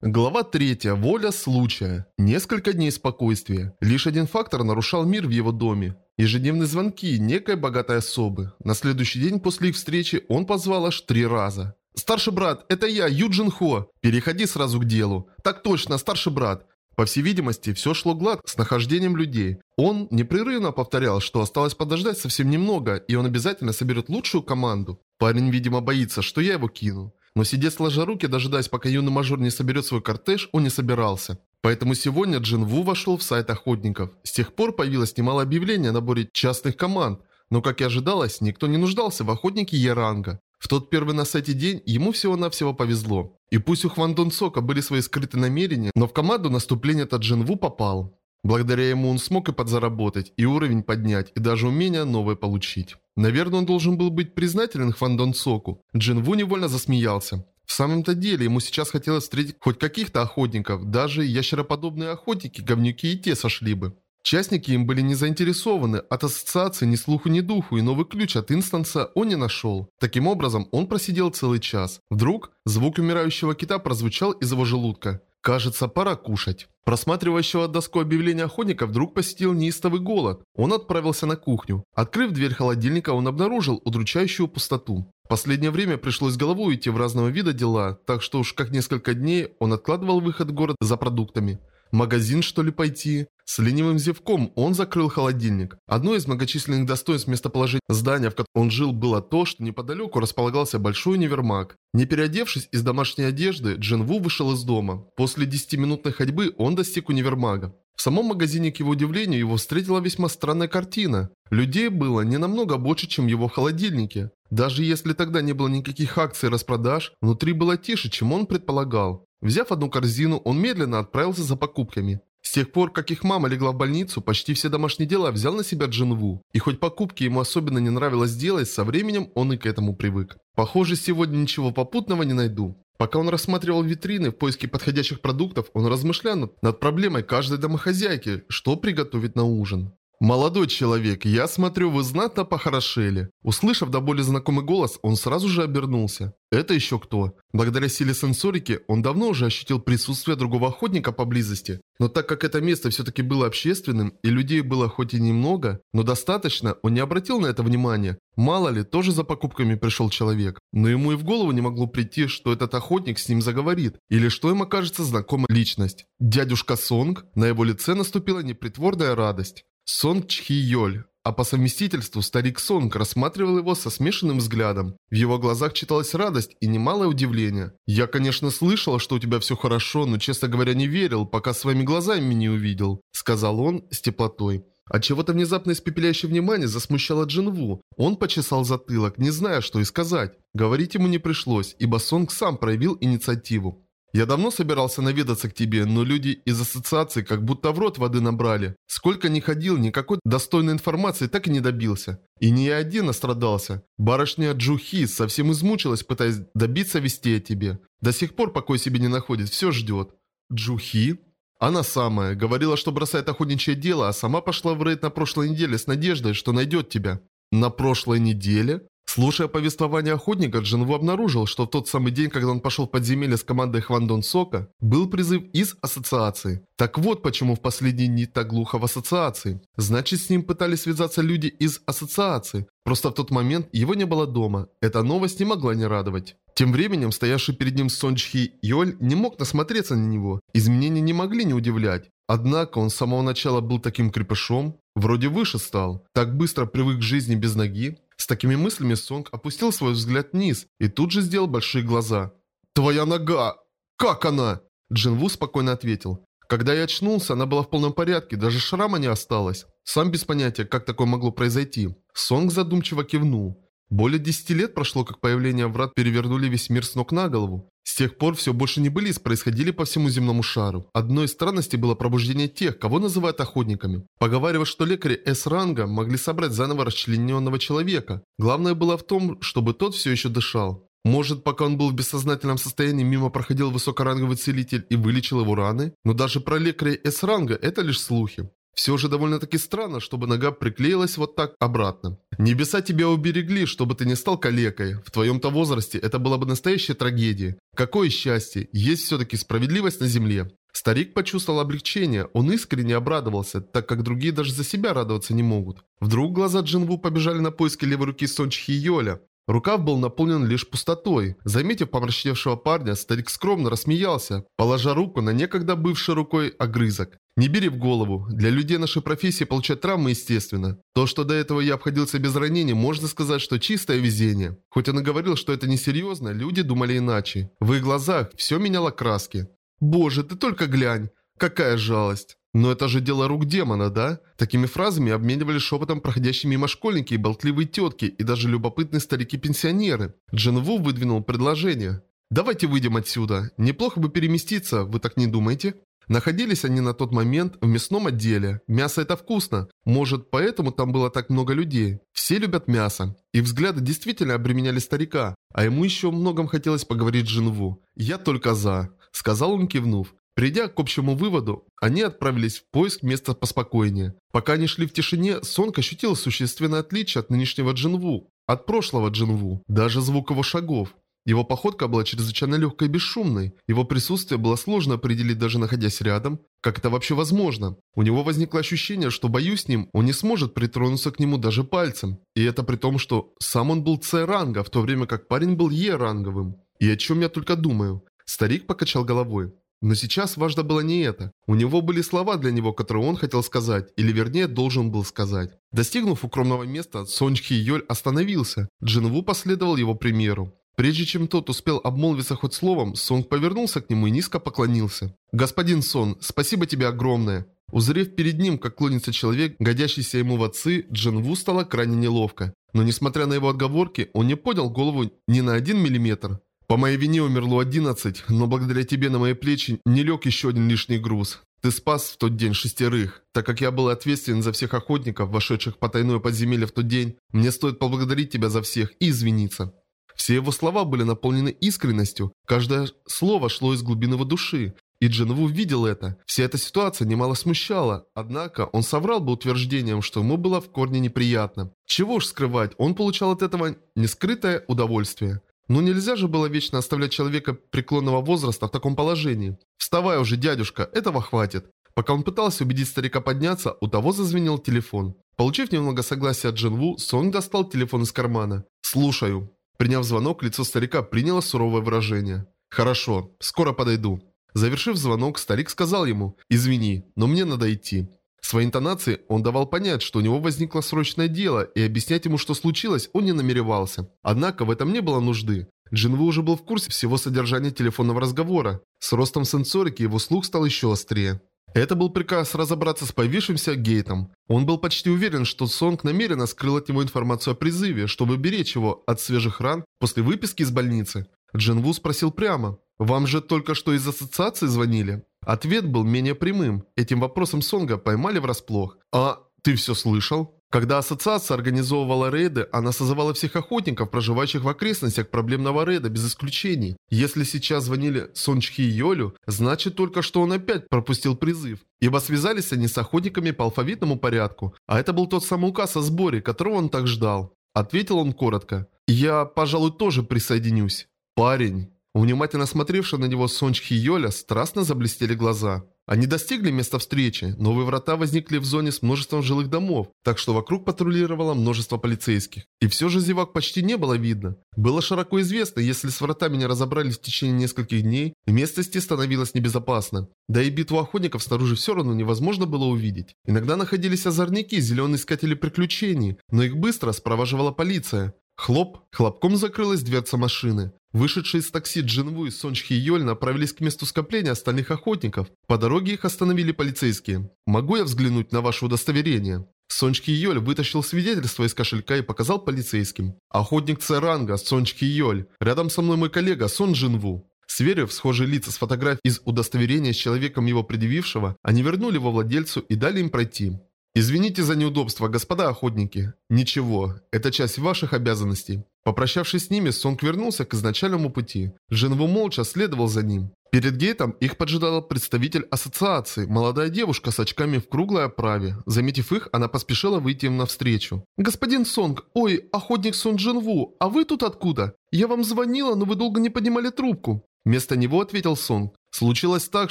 Глава 3. Воля случая. Несколько дней спокойствия. Лишь один фактор нарушал мир в его доме. Ежедневные звонки некой богатой особы. На следующий день после их встречи он позвал аж три раза. «Старший брат, это я, Юджин Хо. Переходи сразу к делу». «Так точно, старший брат». По всей видимости, все шло гладко с нахождением людей. Он непрерывно повторял, что осталось подождать совсем немного, и он обязательно соберет лучшую команду. Парень, видимо, боится, что я его кину. Но сидеть сложа руки, дожидаясь, пока юный мажор не соберет свой кортеж, он не собирался. Поэтому сегодня Джин Ву вошел в сайт охотников. С тех пор появилось немало объявлений о наборе частных команд, но, как и ожидалось, никто не нуждался в охотнике Еранга. В тот первый на сайте день ему всего-навсего повезло. И пусть у Хван Дон Сока были свои скрытые намерения, но в команду наступления этот Джин Ву попал. Благодаря ему он смог и подзаработать, и уровень поднять, и даже умения новые получить. Наверное, он должен был быть признателен Хвандон Соку. Джин Ву невольно засмеялся. В самом-то деле, ему сейчас хотелось встретить хоть каких-то охотников, даже ящероподобные охотники, говнюки и те сошли бы. Частники им были не заинтересованы, от ассоциации ни слуху, ни духу, и новый ключ от инстанса он не нашел. Таким образом, он просидел целый час. Вдруг звук умирающего кита прозвучал из его желудка. Кажется, пора кушать. Просматривающего доску объявления охотника вдруг посетил неистовый голод. Он отправился на кухню. Открыв дверь холодильника, он обнаружил удручающую пустоту. В последнее время пришлось головой идти в разного вида дела, так что уж как несколько дней он откладывал выход в город за продуктами магазин что ли пойти? С ленивым зевком он закрыл холодильник. Одно из многочисленных достоинств местоположения здания, в котором он жил, было то, что неподалеку располагался большой универмаг. Не переодевшись из домашней одежды, Джин Ву вышел из дома. После 10-минутной ходьбы он достиг универмага. В самом магазине, к его удивлению, его встретила весьма странная картина. Людей было не намного больше, чем его в холодильнике. Даже если тогда не было никаких акций распродаж, внутри было тише, чем он предполагал. Взяв одну корзину, он медленно отправился за покупками. С тех пор, как их мама легла в больницу, почти все домашние дела взял на себя Джинву. И хоть покупки ему особенно не нравилось делать, со временем он и к этому привык. Похоже, сегодня ничего попутного не найду. Пока он рассматривал витрины в поиске подходящих продуктов, он размышлял над проблемой каждой домохозяйки, что приготовить на ужин. «Молодой человек, я смотрю, вы знатно похорошели». Услышав до боли знакомый голос, он сразу же обернулся. Это еще кто? Благодаря силе сенсорики, он давно уже ощутил присутствие другого охотника поблизости. Но так как это место все-таки было общественным, и людей было хоть и немного, но достаточно, он не обратил на это внимания. Мало ли, тоже за покупками пришел человек. Но ему и в голову не могло прийти, что этот охотник с ним заговорит, или что им окажется знакомая личность. Дядюшка Сонг, на его лице наступила непритворная радость. Сонг Чхи Йоль, а по совместительству старик Сонг рассматривал его со смешанным взглядом. В его глазах читалась радость и немалое удивление. «Я, конечно, слышал, что у тебя все хорошо, но, честно говоря, не верил, пока своими глазами не увидел», сказал он с теплотой. От чего-то внезапно испепеляющее внимание засмущало Джинву. Он почесал затылок, не зная, что и сказать. Говорить ему не пришлось, ибо Сонг сам проявил инициативу. Я давно собирался наведаться к тебе, но люди из ассоциации как будто в рот воды набрали. Сколько ни ходил, никакой достойной информации так и не добился. И не я один настрадался. Барышня Джухи совсем измучилась, пытаясь добиться вести о тебе. До сих пор покой себе не находит, все ждет. Джухи? Она самая. Говорила, что бросает охотничье дело, а сама пошла в рейд на прошлой неделе с надеждой, что найдет тебя. На прошлой неделе? Слушая повествование охотника, Джинву обнаружил, что в тот самый день, когда он пошел в подземелье с командой Хвандон Сока, был призыв из ассоциации. Так вот почему в последние дни так глухо в ассоциации. Значит, с ним пытались связаться люди из ассоциации. Просто в тот момент его не было дома. Эта новость не могла не радовать. Тем временем, стоявший перед ним Сончхи Йоль не мог насмотреться на него. Изменения не могли не удивлять. Однако он с самого начала был таким крепышом. Вроде выше стал. Так быстро привык к жизни без ноги. С такими мыслями Сонг опустил свой взгляд вниз и тут же сделал большие глаза. «Твоя нога! Как она?» Джинву спокойно ответил. «Когда я очнулся, она была в полном порядке, даже шрама не осталось. Сам без понятия, как такое могло произойти». Сонг задумчиво кивнул. Более десяти лет прошло, как появление врат перевернули весь мир с ног на голову. С тех пор все больше не были происходили по всему земному шару. Одной из странностей было пробуждение тех, кого называют охотниками. Поговаривают, что лекари С-ранга могли собрать заново расчлененного человека. Главное было в том, чтобы тот все еще дышал. Может, пока он был в бессознательном состоянии, мимо проходил высокоранговый целитель и вылечил его раны? Но даже про лекарей С-ранга это лишь слухи. Все же довольно-таки странно, чтобы нога приклеилась вот так обратно. Небеса тебя уберегли, чтобы ты не стал калекой. В твоем-то возрасте это была бы настоящая трагедия. Какое счастье, есть все-таки справедливость на земле. Старик почувствовал облегчение, он искренне обрадовался, так как другие даже за себя радоваться не могут. Вдруг глаза Джинву побежали на поиски левой руки Сончихи Йоля. Рукав был наполнен лишь пустотой. Заметив помрачневшего парня, старик скромно рассмеялся, положа руку на некогда бывший рукой огрызок. «Не бери в голову. Для людей нашей профессии получать травмы естественно. То, что до этого я обходился без ранений, можно сказать, что чистое везение. Хоть он и говорил, что это несерьезно, люди думали иначе. В их глазах все меняло краски. Боже, ты только глянь. Какая жалость. Но это же дело рук демона, да? Такими фразами обменивались шепотом проходящие мимо школьники и болтливые тетки, и даже любопытные старики-пенсионеры. Джин Ву выдвинул предложение. «Давайте выйдем отсюда. Неплохо бы переместиться, вы так не думаете?» Находились они на тот момент в мясном отделе. Мясо это вкусно. Может, поэтому там было так много людей. Все любят мясо. И взгляды действительно обременяли старика. А ему еще многом хотелось поговорить с Джинву. «Я только за», — сказал он, кивнув. Придя к общему выводу, они отправились в поиск места поспокойнее. Пока они шли в тишине, Сонг ощутил существенное отличие от нынешнего Джинву, от прошлого Джинву, даже звук его шагов. Его походка была чрезвычайно легкой и бесшумной. Его присутствие было сложно определить даже находясь рядом. Как это вообще возможно? У него возникло ощущение, что боюсь с ним, он не сможет притронуться к нему даже пальцем. И это при том, что сам он был С-ранга, в то время как парень был Е-ранговым. И о чем я только думаю. Старик покачал головой. Но сейчас важно было не это. У него были слова для него, которые он хотел сказать, или вернее должен был сказать. Достигнув укромного места, Сончхи Йоль остановился. Джинву последовал его примеру. Прежде чем тот успел обмолвиться хоть словом, Сонг повернулся к нему и низко поклонился. «Господин Сон, спасибо тебе огромное!» Узрев перед ним, как клонится человек, годящийся ему в отцы, Джинву стало крайне неловко. Но несмотря на его отговорки, он не поднял голову ни на один миллиметр. По моей вине умерло 11, но благодаря тебе на мои плечи не лег еще один лишний груз. Ты спас в тот день шестерых. Так как я был ответственен за всех охотников, вошедших в потайное подземелье в тот день, мне стоит поблагодарить тебя за всех и извиниться. Все его слова были наполнены искренностью. Каждое слово шло из глубины его души. И Джинву видел это. Вся эта ситуация немало смущала. Однако он соврал бы утверждением, что ему было в корне неприятно. Чего уж скрывать, он получал от этого нескрытое удовольствие. Но нельзя же было вечно оставлять человека преклонного возраста в таком положении. «Вставай уже, дядюшка, этого хватит». Пока он пытался убедить старика подняться, у того зазвенел телефон. Получив немного согласия от Джинву, Сонг достал телефон из кармана. «Слушаю». Приняв звонок, лицо старика приняло суровое выражение. «Хорошо, скоро подойду». Завершив звонок, старик сказал ему «Извини, но мне надо идти». Своей интонацией он давал понять, что у него возникло срочное дело, и объяснять ему, что случилось, он не намеревался. Однако в этом не было нужды. Джинву уже был в курсе всего содержания телефонного разговора. С ростом сенсорики его слух стал еще острее. Это был приказ разобраться с появившимся гейтом. Он был почти уверен, что Сонг намеренно скрыл от него информацию о призыве, чтобы беречь его от свежих ран после выписки из больницы. Джинву спросил прямо. «Вам же только что из ассоциации звонили?» Ответ был менее прямым. Этим вопросом Сонга поймали врасплох. «А ты все слышал?» Когда ассоциация организовывала рейды, она созывала всех охотников, проживающих в окрестностях проблемного рейда, без исключений. Если сейчас звонили Сончхи и Йолю, значит только что он опять пропустил призыв. Ибо связались они с охотниками по алфавитному порядку, а это был тот самый указ о сборе, которого он так ждал. Ответил он коротко. «Я, пожалуй, тоже присоединюсь». «Парень». Внимательно смотревший на него Сончхи Йоля страстно заблестели глаза. Они достигли места встречи. Новые врата возникли в зоне с множеством жилых домов, так что вокруг патрулировало множество полицейских. И все же зевак почти не было видно. Было широко известно, если с вратами не разобрались в течение нескольких дней, местности становилось небезопасно. Да и битву охотников снаружи все равно невозможно было увидеть. Иногда находились озорники, зеленые искатели приключений, но их быстро спроваживала полиция. Хлоп, хлопком закрылась дверца машины. Вышедшие из такси Джинву и Сончхи Йоль направились к месту скопления остальных охотников. По дороге их остановили полицейские. «Могу я взглянуть на ваше удостоверение?» Сончки Йоль вытащил свидетельство из кошелька и показал полицейским. «Охотник Церанга, Сончки Йоль. Рядом со мной мой коллега Сон Джинву». Сверив схожие лица с фотографией из удостоверения с человеком его предъявившего, они вернули его владельцу и дали им пройти. «Извините за неудобство, господа охотники. Ничего, это часть ваших обязанностей». Попрощавшись с ними, Сонг вернулся к изначальному пути. Женву молча следовал за ним. Перед гейтом их поджидал представитель ассоциации, молодая девушка с очками в круглой оправе. Заметив их, она поспешила выйти им навстречу. «Господин Сонг, ой, охотник Сон Джинву, а вы тут откуда? Я вам звонила, но вы долго не поднимали трубку». Вместо него ответил Сонг. Случилось так,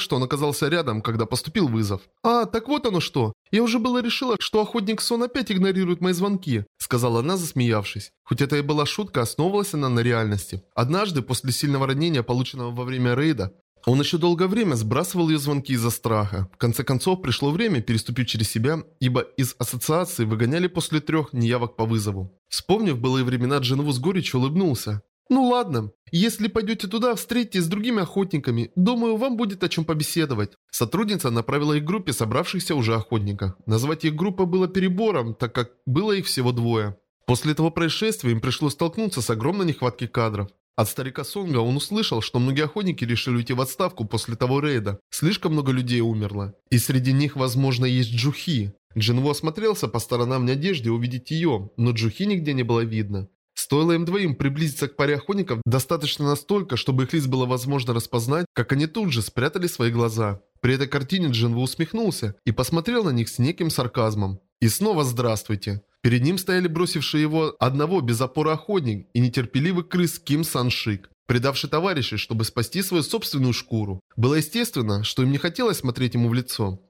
что он оказался рядом, когда поступил вызов. «А, так вот оно что. Я уже было решила, что охотник Сон опять игнорирует мои звонки», сказала она, засмеявшись. Хоть это и была шутка, основывалась она на реальности. Однажды, после сильного ранения, полученного во время рейда, он еще долгое время сбрасывал ее звонки из-за страха. В конце концов, пришло время переступить через себя, ибо из ассоциации выгоняли после трех неявок по вызову. Вспомнив былые времена, Дженову с горечью улыбнулся. «Ну ладно, если пойдете туда, встретитесь с другими охотниками. Думаю, вам будет о чем побеседовать». Сотрудница направила их к группе собравшихся уже охотников. Назвать их группой было перебором, так как было их всего двое. После этого происшествия им пришлось столкнуться с огромной нехваткой кадров. От старика Сонга он услышал, что многие охотники решили уйти в отставку после того рейда. Слишком много людей умерло. И среди них, возможно, есть Джухи. Джинву осмотрелся по сторонам в надежде увидеть ее, но Джухи нигде не было видно. Стоило им двоим приблизиться к паре охотников достаточно настолько, чтобы их лиц было возможно распознать, как они тут же спрятали свои глаза. При этой картине Джинву усмехнулся и посмотрел на них с неким сарказмом. И снова здравствуйте. Перед ним стояли бросившие его одного без опоры охотник и нетерпеливый крыс Ким Саншик, предавший товарищей, чтобы спасти свою собственную шкуру. Было естественно, что им не хотелось смотреть ему в лицо.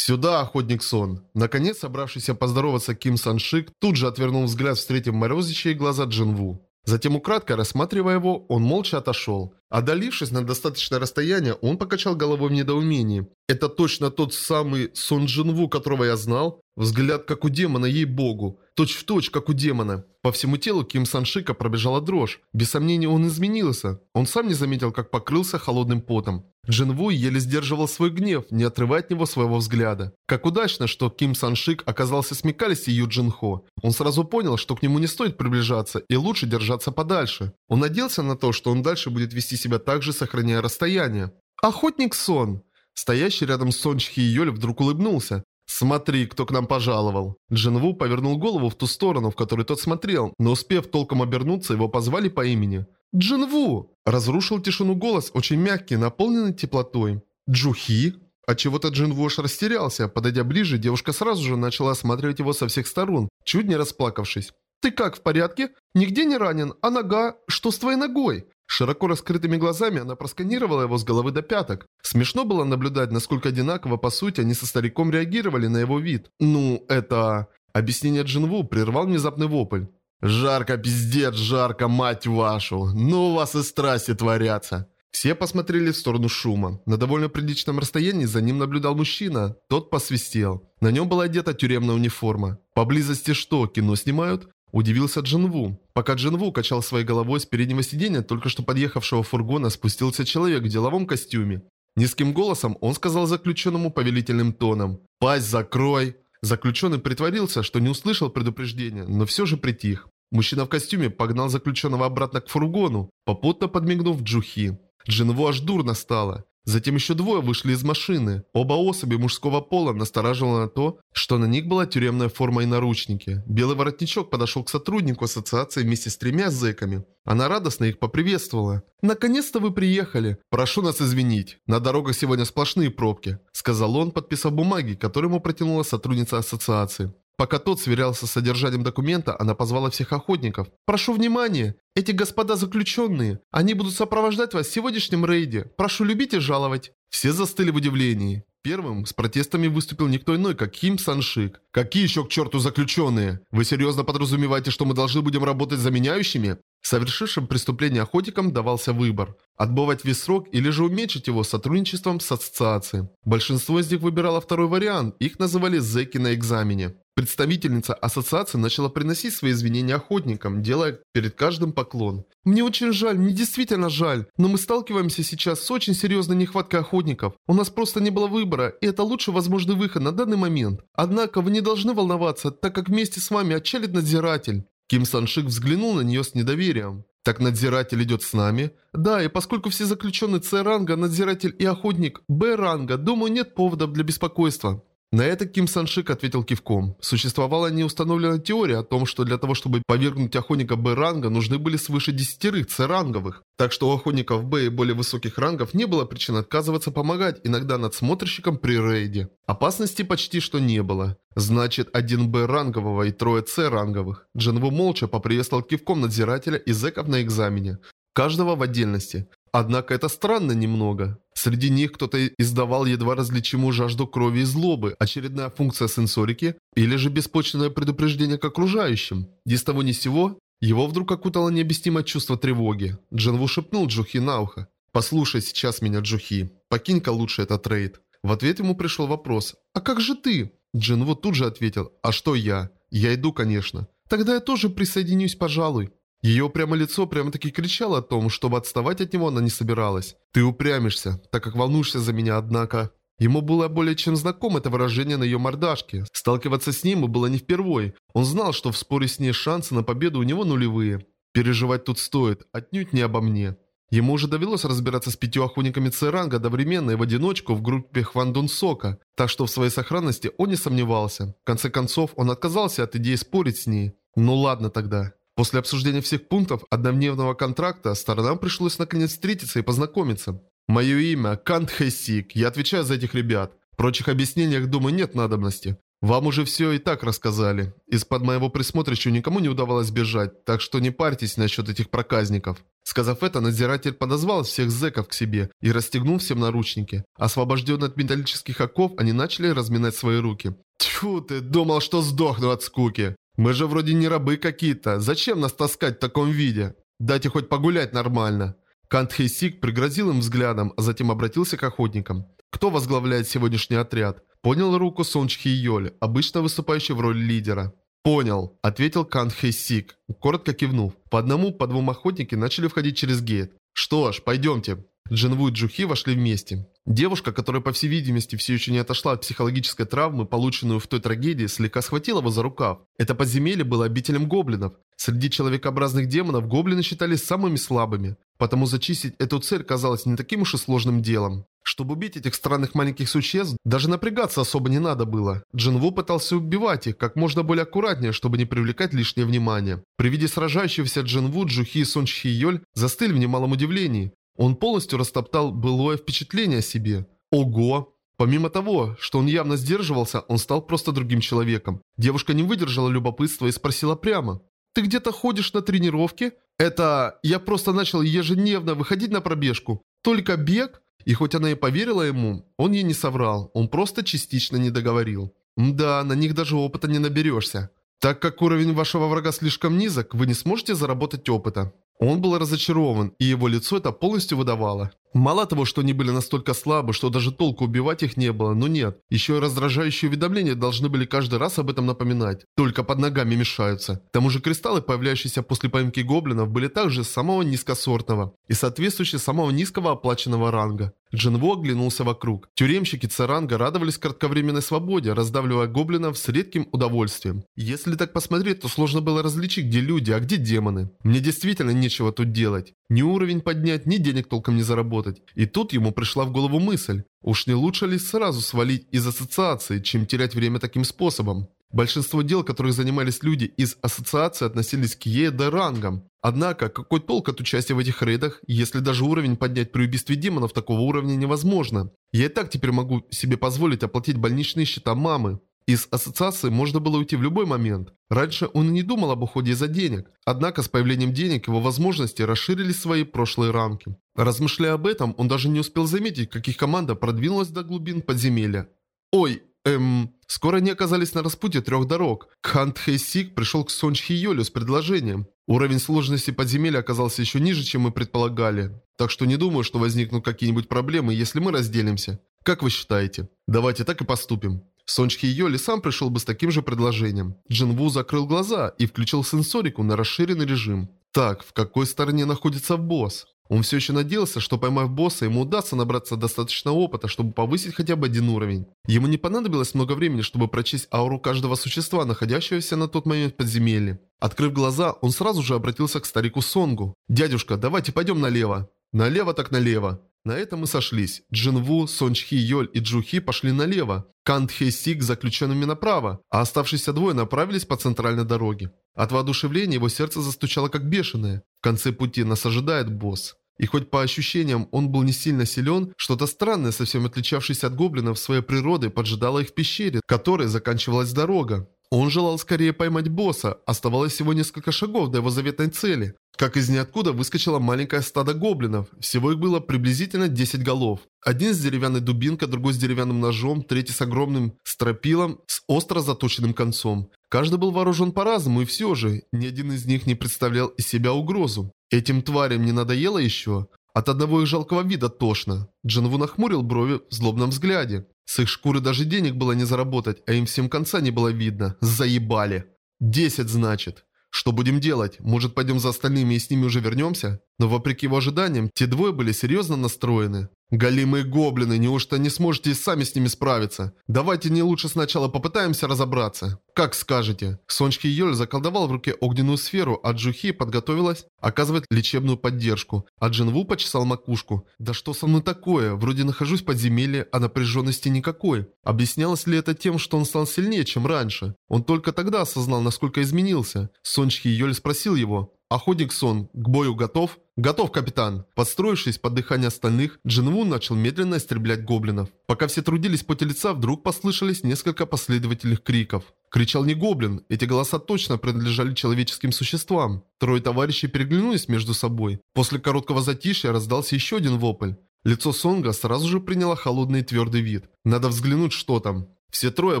«Сюда, охотник Сон!» Наконец, собравшийся поздороваться Ким Саншик, тут же отвернул взгляд, встретив морозящие глаза Джинву. Затем, украдкой рассматривая его, он молча отошел. Одолившись на достаточное расстояние, он покачал головой в недоумении. «Это точно тот самый Сон Джинву, которого я знал?» Взгляд, как у демона, ей-богу. Точь в точь, как у демона. По всему телу Ким Саншика пробежала дрожь. Без сомнения, он изменился. Он сам не заметил, как покрылся холодным потом. Джин Ву еле сдерживал свой гнев, не отрывая от него своего взгляда. Как удачно, что Ким Саншик оказался смекалистей Ю Джин Хо. Он сразу понял, что к нему не стоит приближаться и лучше держаться подальше. Он надеялся на то, что он дальше будет вести себя так же, сохраняя расстояние. «Охотник Сон!» Стоящий рядом с Сон Чхи Йоль вдруг улыбнулся. «Смотри, кто к нам пожаловал!» Джинву повернул голову в ту сторону, в которую тот смотрел, но успев толком обернуться, его позвали по имени. «Джинву!» Разрушил тишину голос, очень мягкий, наполненный теплотой. «Джухи?» Отчего-то Джинву аж растерялся. Подойдя ближе, девушка сразу же начала осматривать его со всех сторон, чуть не расплакавшись. «Ты как, в порядке? Нигде не ранен? А нога? Что с твоей ногой?» Широко раскрытыми глазами она просканировала его с головы до пяток. Смешно было наблюдать, насколько одинаково, по сути, они со стариком реагировали на его вид. Ну, это... Объяснение Джинву прервал внезапный вопль. «Жарко, пиздец, жарко, мать вашу! Ну у вас и страсти творятся!» Все посмотрели в сторону шума. На довольно приличном расстоянии за ним наблюдал мужчина. Тот посвистел. На нем была одета тюремная униформа. Поблизости что, кино снимают? Удивился Джинву. Пока Джинву качал своей головой с переднего сиденья только что подъехавшего фургона спустился человек в деловом костюме. Низким голосом он сказал заключенному повелительным тоном «Пасть закрой!». Заключенный притворился, что не услышал предупреждения, но все же притих. Мужчина в костюме погнал заключенного обратно к фургону, попутно подмигнув Джухи. Джинву аж дурно стало. Затем еще двое вышли из машины. Оба особи мужского пола настораживало на то, что на них была тюремная форма и наручники. Белый воротничок подошел к сотруднику ассоциации вместе с тремя зэками. Она радостно их поприветствовала. «Наконец-то вы приехали. Прошу нас извинить. На дорогах сегодня сплошные пробки», сказал он, подписав бумаги, которые ему протянула сотрудница ассоциации. Пока тот сверялся с содержанием документа, она позвала всех охотников. «Прошу внимания! Эти господа заключенные. Они будут сопровождать вас в сегодняшнем рейде. Прошу любить и жаловать». Все застыли в удивлении. Первым с протестами выступил никто иной, как Ким Саншик. «Какие еще к черту заключенные? Вы серьезно подразумеваете, что мы должны будем работать заменяющими?» Совершившим преступление охотникам давался выбор – отбывать весь срок или же уменьшить его сотрудничеством с ассоциацией. Большинство из них выбирало второй вариант, их называли «зэки на экзамене». Представительница ассоциации начала приносить свои извинения охотникам, делая перед каждым поклон. «Мне очень жаль, мне действительно жаль, но мы сталкиваемся сейчас с очень серьезной нехваткой охотников. У нас просто не было выбора, и это лучший возможный выход на данный момент. Однако вы не должны волноваться, так как вместе с вами отчалит надзиратель». Ким Саншик взглянул на нее с недоверием. «Так надзиратель идет с нами?» «Да, и поскольку все заключенные С-ранга, надзиратель и охотник Б-ранга, думаю, нет поводов для беспокойства». На это Ким Саншик ответил кивком. Существовала неустановленная теория о том, что для того, чтобы повергнуть охотника Б-ранга, нужны были свыше десятерых С-ранговых. Так что у охотников Б и более высоких рангов не было причин отказываться помогать иногда надсмотрщикам при рейде. Опасности почти что не было. Значит, один Б-рангового и трое С-ранговых. Джинву молча поприветствовал кивком надзирателя и зэков на экзамене. Каждого в отдельности. Однако это странно немного. Среди них кто-то издавал едва различимую жажду крови и злобы, очередная функция сенсорики, или же беспочвенное предупреждение к окружающим. Ни с того ни сего, его вдруг окутало необъяснимое чувство тревоги. Джинву шепнул Джухи на ухо. «Послушай сейчас меня, Джухи. Покинь-ка лучше этот рейд». В ответ ему пришел вопрос. «А как же ты?» Джинву тут же ответил. «А что я? Я иду, конечно. Тогда я тоже присоединюсь, пожалуй». Ее прямо лицо прямо-таки кричало о том, чтобы отставать от него она не собиралась. «Ты упрямишься, так как волнуешься за меня, однако...» Ему было более чем знакомо это выражение на ее мордашке. Сталкиваться с ним было не впервой. Он знал, что в споре с ней шансы на победу у него нулевые. Переживать тут стоит, отнюдь не обо мне. Ему уже довелось разбираться с пятью охотниками Церанга одновременно и в одиночку в группе Хвандун Сока, так что в своей сохранности он не сомневался. В конце концов, он отказался от идеи спорить с ней. Ну ладно тогда. После обсуждения всех пунктов однодневного контракта сторонам пришлось наконец встретиться и познакомиться. Мое имя Кант Хэсик, я отвечаю за этих ребят. В прочих объяснениях, думаю, нет надобности. Вам уже все и так рассказали. Из-под моего присмотра еще никому не удавалось бежать, так что не парьтесь насчет этих проказников. Сказав это, надзиратель подозвал всех зэков к себе и расстегнул всем наручники. Освобожденные от металлических оков, они начали разминать свои руки. Тьфу ты, думал, что сдохну от скуки. Мы же вроде не рабы какие-то. Зачем нас таскать в таком виде? Дайте хоть погулять нормально. Кант Хейсик пригрозил им взглядом, а затем обратился к охотникам. Кто возглавляет сегодняшний отряд? Понял руку Сончхи Йоль, обычно выступающий в роли лидера. «Понял», — ответил Кант Хейсик, коротко кивнув. По одному, по двум охотники начали входить через гейт. «Что ж, пойдемте». Джинву и Джухи вошли вместе. Девушка, которая, по всей видимости, все еще не отошла от психологической травмы, полученную в той трагедии, слегка схватила его за рукав. Это подземелье было обителем гоблинов. Среди человекообразных демонов гоблины считались самыми слабыми. Потому зачистить эту цель казалось не таким уж и сложным делом. Чтобы убить этих странных маленьких существ, даже напрягаться особо не надо было. Джинву пытался убивать их как можно более аккуратнее, чтобы не привлекать лишнее внимание. При виде сражающегося Джинву, Джухи и Сончхи Йоль застыли в немалом удивлении. Он полностью растоптал былое впечатление о себе. Ого! Помимо того, что он явно сдерживался, он стал просто другим человеком. Девушка не выдержала любопытства и спросила прямо. «Ты где-то ходишь на тренировки?» «Это... Я просто начал ежедневно выходить на пробежку. Только бег?» И хоть она и поверила ему, он ей не соврал, он просто частично не договорил. «Да, на них даже опыта не наберешься. Так как уровень вашего врага слишком низок, вы не сможете заработать опыта. Он был разочарован, и его лицо это полностью выдавало. Мало того, что они были настолько слабы, что даже толку убивать их не было, но нет. Еще и раздражающие уведомления должны были каждый раз об этом напоминать. Только под ногами мешаются. К тому же кристаллы, появляющиеся после поимки гоблинов, были также самого низкосортного и соответствующие самого низкого оплаченного ранга. Джинву оглянулся вокруг. Тюремщики Царанга радовались кратковременной свободе, раздавливая гоблинов с редким удовольствием. Если так посмотреть, то сложно было различить, где люди, а где демоны. Мне действительно нечего тут делать. Ни уровень поднять, ни денег толком не заработать. И тут ему пришла в голову мысль. Уж не лучше ли сразу свалить из ассоциации, чем терять время таким способом? Большинство дел, которых занимались люди из ассоциации, относились к ЕД-рангам. Однако, какой толк от участия в этих рейдах, если даже уровень поднять при убийстве демонов такого уровня невозможно? Я и так теперь могу себе позволить оплатить больничные счета мамы. Из ассоциации можно было уйти в любой момент. Раньше он и не думал об уходе из-за денег. Однако с появлением денег его возможности расширились свои прошлые рамки. Размышляя об этом, он даже не успел заметить, как их команда продвинулась до глубин подземелья. «Ой, Эм... Скоро они оказались на распутье трех дорог. Хант Хэйсик пришел к Сонч Хиёлю с предложением. Уровень сложности подземелья оказался еще ниже, чем мы предполагали. Так что не думаю, что возникнут какие-нибудь проблемы, если мы разделимся. Как вы считаете? Давайте так и поступим. Сонч Хиёли сам пришел бы с таким же предложением. Джинву закрыл глаза и включил сенсорику на расширенный режим. Так, в какой стороне находится босс? Он все еще надеялся, что поймав босса, ему удастся набраться достаточно опыта, чтобы повысить хотя бы один уровень. Ему не понадобилось много времени, чтобы прочесть ауру каждого существа, находящегося на тот момент в подземелье. Открыв глаза, он сразу же обратился к старику Сонгу. «Дядюшка, давайте пойдем налево». «Налево так налево». На этом мы сошлись. Джинву, Сончхи, Йоль и Джухи пошли налево. Кант Хэ Сик заключенными направо, а оставшиеся двое направились по центральной дороге. От воодушевления его сердце застучало как бешеное. В конце пути нас ожидает босс. И хоть по ощущениям он был не сильно силен, что-то странное, совсем отличавшееся от гоблинов своей природы, поджидало их в пещере, которой заканчивалась дорога. Он желал скорее поймать босса, оставалось всего несколько шагов до его заветной цели. Как из ниоткуда выскочило маленькое стадо гоблинов. Всего их было приблизительно 10 голов. Один с деревянной дубинкой, другой с деревянным ножом, третий с огромным стропилом с остро заточенным концом. Каждый был вооружен по-разному, и все же, ни один из них не представлял из себя угрозу. Этим тварям не надоело еще? От одного их жалкого вида тошно. Джинву нахмурил брови в злобном взгляде. С их шкуры даже денег было не заработать, а им всем конца не было видно. Заебали. Десять, значит. Что будем делать? Может, пойдем за остальными и с ними уже вернемся? Но вопреки его ожиданиям, те двое были серьезно настроены. «Голимые гоблины, неужто не сможете сами с ними справиться? Давайте не лучше сначала попытаемся разобраться». «Как скажете». Сончки Йоль заколдовал в руке огненную сферу, а Джухи подготовилась оказывать лечебную поддержку, а Джинву почесал макушку. «Да что со мной такое? Вроде нахожусь в подземелье, а напряженности никакой». Объяснялось ли это тем, что он стал сильнее, чем раньше? Он только тогда осознал, насколько изменился. Сончки Йоль спросил его, Охотник Сон, к бою готов? Готов, капитан. Подстроившись под дыхание остальных, Джинву начал медленно истреблять гоблинов. Пока все трудились поте лица, вдруг послышались несколько последовательных криков. Кричал не гоблин, эти голоса точно принадлежали человеческим существам. Трое товарищей переглянулись между собой. После короткого затишья раздался еще один вопль. Лицо Сонга сразу же приняло холодный и твердый вид. Надо взглянуть, что там. Все трое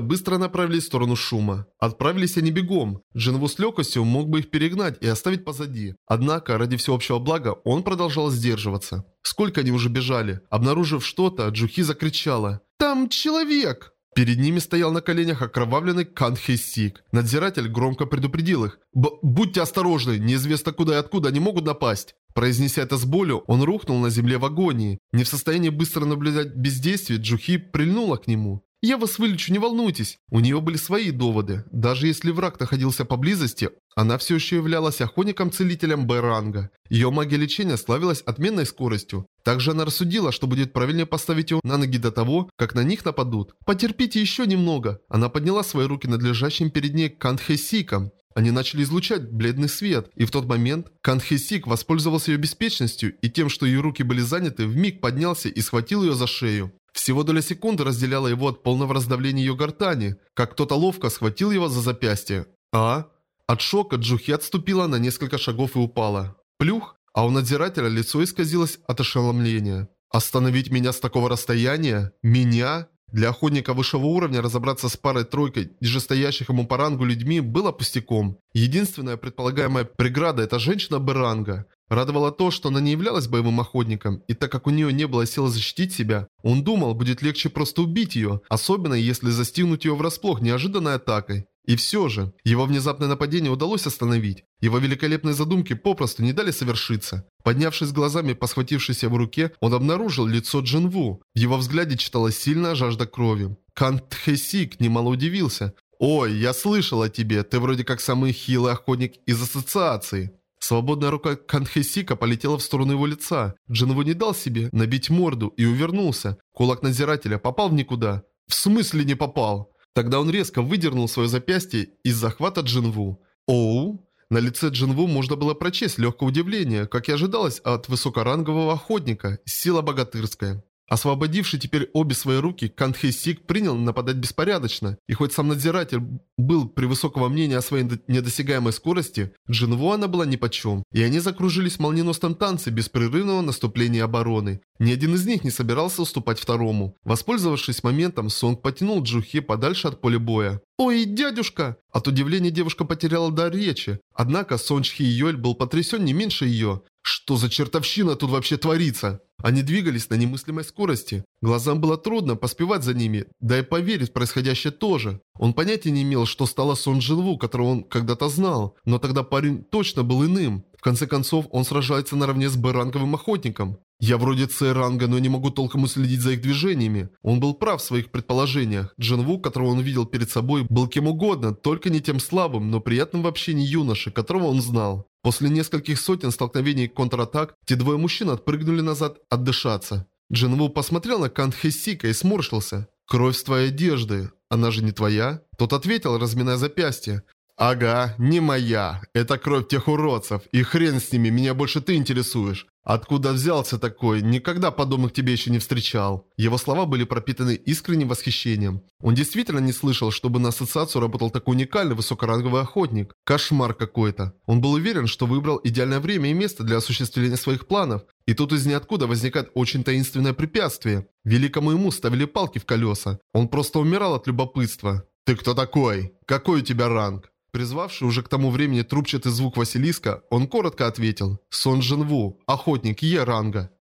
быстро направились в сторону шума. Отправились они бегом. Джинву с легкостью мог бы их перегнать и оставить позади. Однако, ради всеобщего блага, он продолжал сдерживаться. Сколько они уже бежали. Обнаружив что-то, Джухи закричала. «Там человек!» Перед ними стоял на коленях окровавленный Кан Сик. Надзиратель громко предупредил их. «Будьте осторожны, неизвестно куда и откуда они могут напасть». Произнеся это с болью, он рухнул на земле в агонии. Не в состоянии быстро наблюдать бездействие, Джухи прильнула к нему. «Я вас вылечу, не волнуйтесь». У нее были свои доводы. Даже если враг находился поблизости, она все еще являлась охотником-целителем Б-ранга. Ее магия лечения славилась отменной скоростью. Также она рассудила, что будет правильнее поставить его на ноги до того, как на них нападут. «Потерпите еще немного». Она подняла свои руки над лежащим перед ней Кантхесиком. Они начали излучать бледный свет, и в тот момент Кантхесик воспользовался ее беспечностью и тем, что ее руки были заняты, вмиг поднялся и схватил ее за шею. Всего доля секунды разделяла его от полного раздавления ее гортани, как кто-то ловко схватил его за запястье. А? От шока Джухи отступила на несколько шагов и упала. Плюх, а у надзирателя лицо исказилось от ошеломления. «Остановить меня с такого расстояния? Меня?» Для охотника высшего уровня разобраться с парой-тройкой нижестоящих ему по рангу людьми было пустяком. Единственная предполагаемая преграда – это женщина Беранга. Радовало то, что она не являлась боевым охотником, и так как у нее не было силы защитить себя, он думал, будет легче просто убить ее, особенно если застигнуть ее врасплох неожиданной атакой. И все же, его внезапное нападение удалось остановить. Его великолепные задумки попросту не дали совершиться. Поднявшись глазами по в руке, он обнаружил лицо Джинву. В его взгляде читалась сильная жажда крови. Кан Тхэсик немало удивился. «Ой, я слышал о тебе, ты вроде как самый хилый охотник из ассоциации». Свободная рука Канхесика полетела в сторону его лица. Джинву не дал себе набить морду и увернулся. Кулак надзирателя попал в никуда. В смысле не попал? Тогда он резко выдернул свое запястье из захвата Джинву. Оу? На лице Джинву можно было прочесть легкое удивление, как и ожидалось от высокорангового охотника, сила богатырская. Освободивший теперь обе свои руки, Канхэ Сик принял нападать беспорядочно, и хоть сам надзиратель был при высокого мнения о своей недосягаемой скорости, Джинву она была нипочем, и они закружились в молниеносном танце беспрерывного наступления обороны. Ни один из них не собирался уступать второму. Воспользовавшись моментом, Сонг потянул Джухи подальше от поля боя. «Ой, дядюшка!» От удивления девушка потеряла дар речи. Однако Сончхи Йоль был потрясен не меньше ее. Что за чертовщина тут вообще творится? Они двигались на немыслимой скорости. Глазам было трудно поспевать за ними, да и поверить в происходящее тоже. Он понятия не имел, что стало Сон Джилву, которого он когда-то знал, но тогда парень точно был иным. В конце концов, он сражается наравне с Б-ранговым охотником. Я вроде С-ранга, но не могу толком уследить за их движениями. Он был прав в своих предположениях. Джинву, которого он видел перед собой, был кем угодно, только не тем слабым, но приятным в общении юноши, которого он знал. После нескольких сотен столкновений и контратак, те двое мужчин отпрыгнули назад отдышаться. Джинву посмотрел на Кан Хессика и сморщился. «Кровь с твоей одежды. Она же не твоя?» Тот ответил, разминая запястье. «Ага, не моя. Это кровь тех уродцев. И хрен с ними, меня больше ты интересуешь. Откуда взялся такой? Никогда подобных тебе еще не встречал». Его слова были пропитаны искренним восхищением. Он действительно не слышал, чтобы на ассоциацию работал такой уникальный высокоранговый охотник. Кошмар какой-то. Он был уверен, что выбрал идеальное время и место для осуществления своих планов. И тут из ниоткуда возникает очень таинственное препятствие. Великому ему ставили палки в колеса. Он просто умирал от любопытства. «Ты кто такой? Какой у тебя ранг?» Призвавший уже к тому времени трубчатый звук Василиска, он коротко ответил «Сон Джинву, охотник Е ранга».